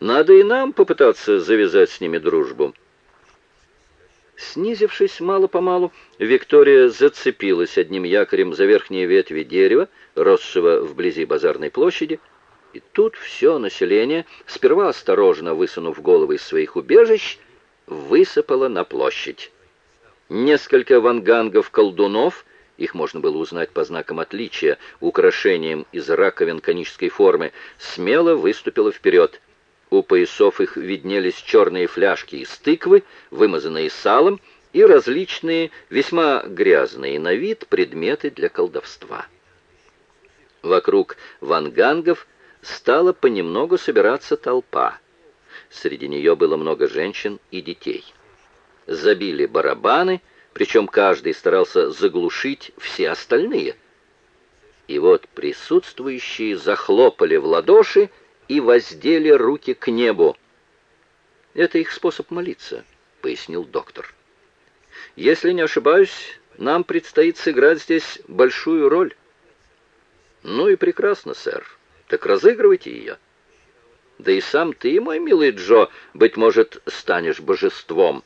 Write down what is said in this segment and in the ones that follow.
Надо и нам попытаться завязать с ними дружбу». Снизившись мало-помалу, Виктория зацепилась одним якорем за верхние ветви дерева, росшего вблизи базарной площади, и тут все население, сперва осторожно высунув головы из своих убежищ, высыпало на площадь. Несколько вангангов-колдунов, их можно было узнать по знакам отличия, украшением из раковин конической формы, смело выступило вперед. У поясов их виднелись черные фляжки из тыквы, вымазанные салом, и различные, весьма грязные на вид, предметы для колдовства. Вокруг вангангов стала понемногу собираться толпа. Среди нее было много женщин и детей. Забили барабаны, причем каждый старался заглушить все остальные. И вот присутствующие захлопали в ладоши, и воздели руки к небу. «Это их способ молиться», — пояснил доктор. «Если не ошибаюсь, нам предстоит сыграть здесь большую роль». «Ну и прекрасно, сэр. Так разыгрывайте ее». «Да и сам ты, мой милый Джо, быть может, станешь божеством».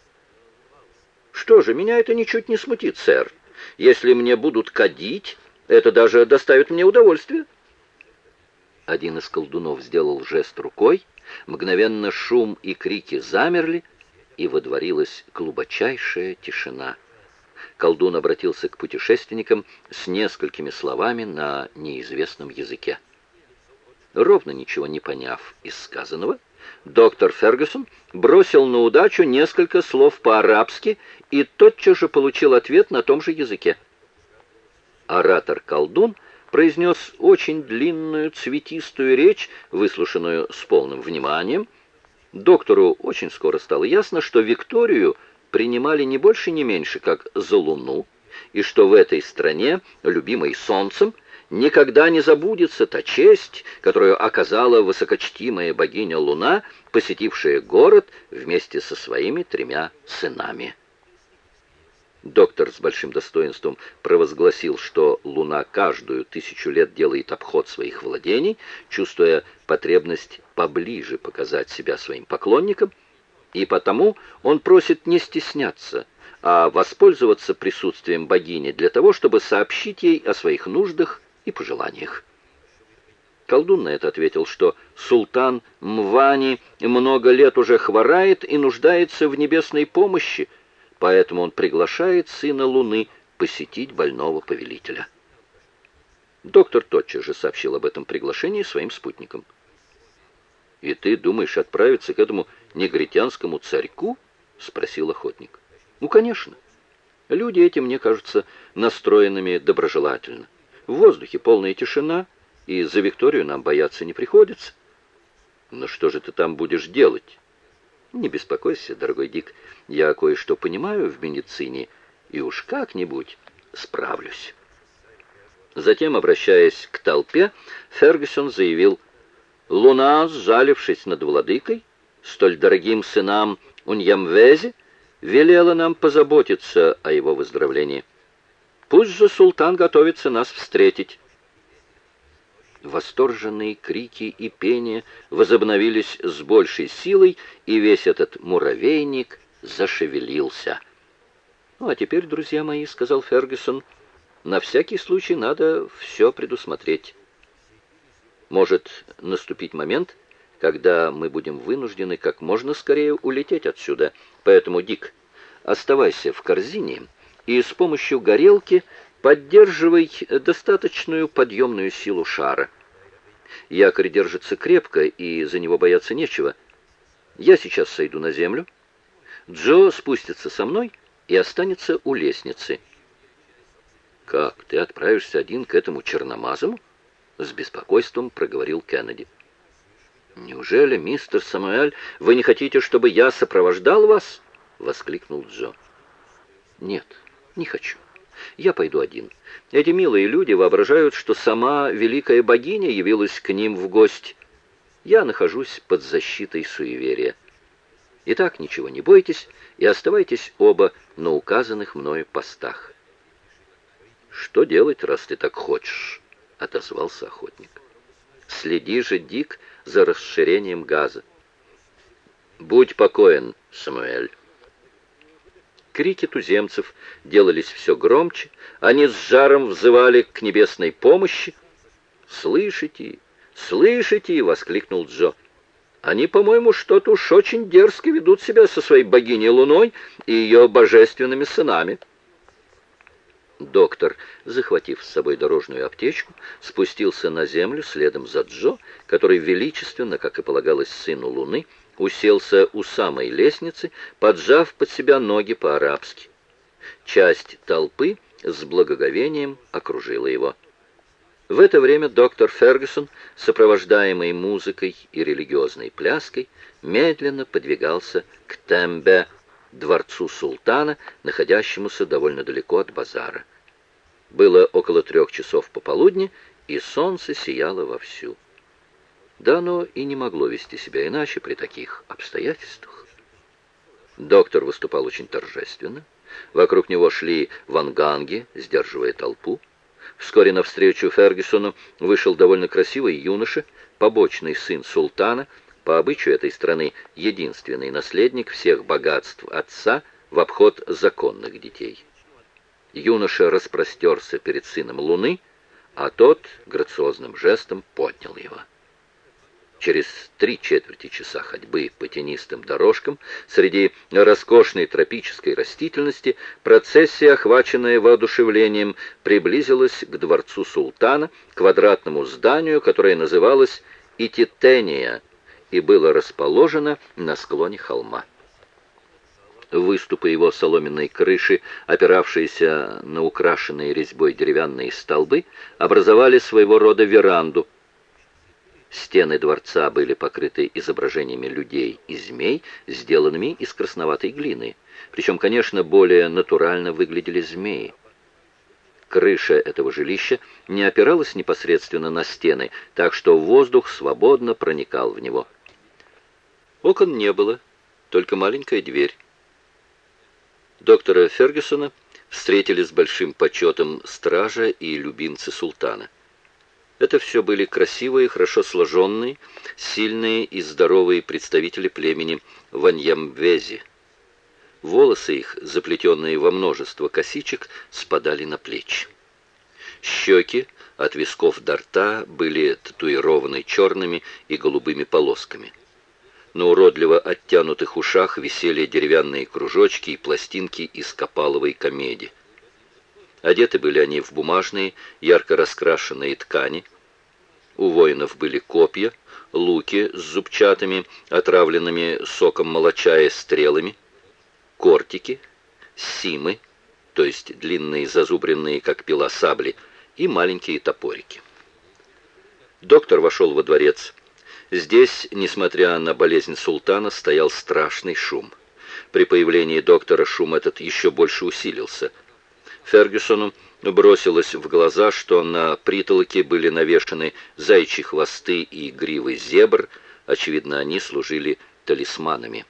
«Что же, меня это ничуть не смутит, сэр. Если мне будут кадить, это даже доставит мне удовольствие». Один из колдунов сделал жест рукой, мгновенно шум и крики замерли, и водворилась глубочайшая тишина. Колдун обратился к путешественникам с несколькими словами на неизвестном языке. Ровно ничего не поняв из сказанного, доктор Фергюсон бросил на удачу несколько слов по-арабски и тотчас же получил ответ на том же языке. Оратор-колдун — произнес очень длинную цветистую речь, выслушанную с полным вниманием. Доктору очень скоро стало ясно, что Викторию принимали не больше, не меньше, как за Луну, и что в этой стране, любимой солнцем, никогда не забудется та честь, которую оказала высокочтимая богиня Луна, посетившая город вместе со своими тремя сынами. Доктор с большим достоинством провозгласил, что Луна каждую тысячу лет делает обход своих владений, чувствуя потребность поближе показать себя своим поклонникам, и потому он просит не стесняться, а воспользоваться присутствием богини для того, чтобы сообщить ей о своих нуждах и пожеланиях. Колдун на это ответил, что султан Мвани много лет уже хворает и нуждается в небесной помощи, поэтому он приглашает сына Луны посетить больного повелителя. Доктор тотчас же сообщил об этом приглашении своим спутникам. «И ты думаешь отправиться к этому негритянскому царьку?» — спросил охотник. «Ну, конечно. Люди эти, мне кажутся, настроенными доброжелательно. В воздухе полная тишина, и за Викторию нам бояться не приходится». «Но что же ты там будешь делать?» Не беспокойся, дорогой Дик, я кое-что понимаю в медицине, и уж как-нибудь справлюсь. Затем, обращаясь к толпе, Фергюсон заявил, «Луна, сжалившись над владыкой, столь дорогим сынам Уньямвезе, велела нам позаботиться о его выздоровлении. Пусть же султан готовится нас встретить. Восторженные крики и пение возобновились с большей силой, и весь этот муравейник зашевелился. «Ну, а теперь, друзья мои, — сказал Фергюсон, — на всякий случай надо все предусмотреть. Может наступить момент, когда мы будем вынуждены как можно скорее улететь отсюда. Поэтому, Дик, оставайся в корзине и с помощью горелки Поддерживай достаточную подъемную силу шара. Якорь держится крепко, и за него бояться нечего. Я сейчас сойду на землю. Джо спустится со мной и останется у лестницы. «Как, ты отправишься один к этому черномазому?» С беспокойством проговорил Кеннеди. «Неужели, мистер Самуэль, вы не хотите, чтобы я сопровождал вас?» — воскликнул Джо. «Нет, не хочу. Я пойду один. Эти милые люди воображают, что сама великая богиня явилась к ним в гости. Я нахожусь под защитой суеверия. Итак, ничего не бойтесь и оставайтесь оба на указанных мною постах. «Что делать, раз ты так хочешь?» — отозвался охотник. «Следи же, Дик, за расширением газа. Будь покоен, Самуэль. Крики туземцев делались все громче, они с жаром взывали к небесной помощи. «Слышите? Слышите?» — воскликнул Джо. «Они, по-моему, что-то уж очень дерзко ведут себя со своей богиней Луной и ее божественными сынами». Доктор, захватив с собой дорожную аптечку, спустился на землю следом за Джо, который величественно, как и полагалось сыну Луны, уселся у самой лестницы, поджав под себя ноги по-арабски. Часть толпы с благоговением окружила его. В это время доктор Фергюсон, сопровождаемый музыкой и религиозной пляской, медленно подвигался к Тембе, дворцу султана, находящемуся довольно далеко от базара. Было около трех часов пополудни, и солнце сияло вовсю. Да оно и не могло вести себя иначе при таких обстоятельствах. Доктор выступал очень торжественно. Вокруг него шли ванганги, сдерживая толпу. Вскоре навстречу Фергюсону вышел довольно красивый юноша, побочный сын султана, по обычаю этой страны единственный наследник всех богатств отца в обход законных детей. Юноша распростерся перед сыном Луны, а тот грациозным жестом поднял его. Через три четверти часа ходьбы по тенистым дорожкам среди роскошной тропической растительности процессия, охваченная воодушевлением, приблизилась к дворцу султана, квадратному зданию, которое называлось Ититения и было расположено на склоне холма. Выступы его соломенной крыши, опиравшиеся на украшенные резьбой деревянные столбы, образовали своего рода веранду. Стены дворца были покрыты изображениями людей и змей, сделанными из красноватой глины. Причем, конечно, более натурально выглядели змеи. Крыша этого жилища не опиралась непосредственно на стены, так что воздух свободно проникал в него. Окон не было, только маленькая дверь. Доктора Фергюсона встретили с большим почетом стража и любимцы султана. Это все были красивые, хорошо сложенные, сильные и здоровые представители племени Ваньямвези. Волосы их, заплетенные во множество косичек, спадали на плечи. Щеки от висков до рта были татуированы черными и голубыми полосками. На уродливо оттянутых ушах висели деревянные кружочки и пластинки из копаловой комеди. Одеты были они в бумажные, ярко раскрашенные ткани. У воинов были копья, луки с зубчатыми, отравленными соком молочая стрелами, кортики, симы, то есть длинные зазубренные, как пила сабли, и маленькие топорики. Доктор вошел во дворец Здесь, несмотря на болезнь султана, стоял страшный шум. При появлении доктора шум этот еще больше усилился. Фергюсону бросилось в глаза, что на притолоке были навешаны зайчьи хвосты и гривы зебр, очевидно, они служили талисманами.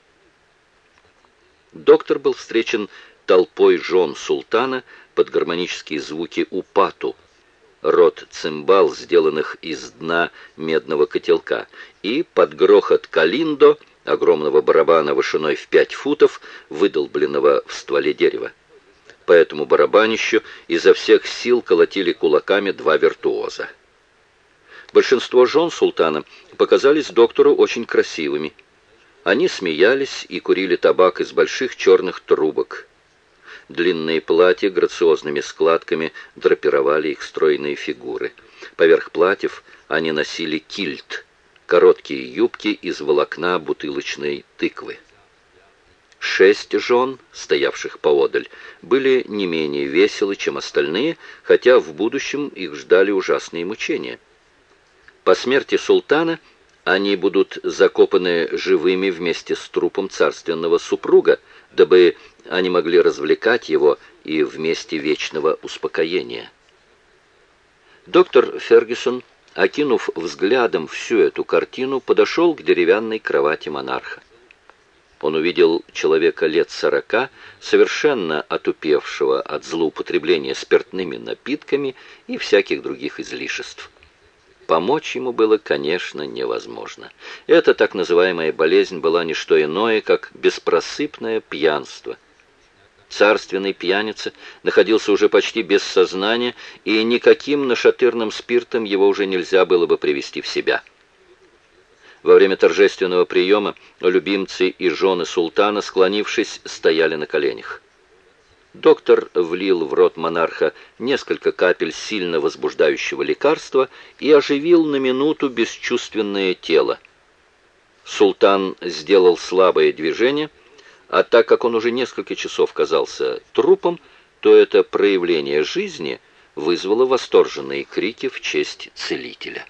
Доктор был встречен толпой жен султана под гармонические звуки упату, рот цимбал, сделанных из дна медного котелка, и под грохот калиндо, огромного барабана вышиной в пять футов, выдолбленного в стволе дерева. По этому барабанищу изо всех сил колотили кулаками два виртуоза. Большинство жен султана показались доктору очень красивыми. Они смеялись и курили табак из больших черных трубок. Длинные платья грациозными складками драпировали их стройные фигуры. Поверх платьев они носили кильт, короткие юбки из волокна бутылочной тыквы. Шесть жен, стоявших поодаль, были не менее веселы, чем остальные, хотя в будущем их ждали ужасные мучения. По смерти султана они будут закопаны живыми вместе с трупом царственного супруга, дабы они могли развлекать его и вместе вечного успокоения. Доктор Фергюсон, окинув взглядом всю эту картину, подошел к деревянной кровати монарха. Он увидел человека лет сорока, совершенно отупевшего от злоупотребления спиртными напитками и всяких других излишеств. помочь ему было, конечно, невозможно. Эта так называемая болезнь была не что иное, как беспросыпное пьянство. Царственный пьяница находился уже почти без сознания, и никаким нашатырным спиртом его уже нельзя было бы привести в себя. Во время торжественного приема любимцы и жены султана, склонившись, стояли на коленях. Доктор влил в рот монарха несколько капель сильно возбуждающего лекарства и оживил на минуту бесчувственное тело. Султан сделал слабое движение, а так как он уже несколько часов казался трупом, то это проявление жизни вызвало восторженные крики в честь целителя.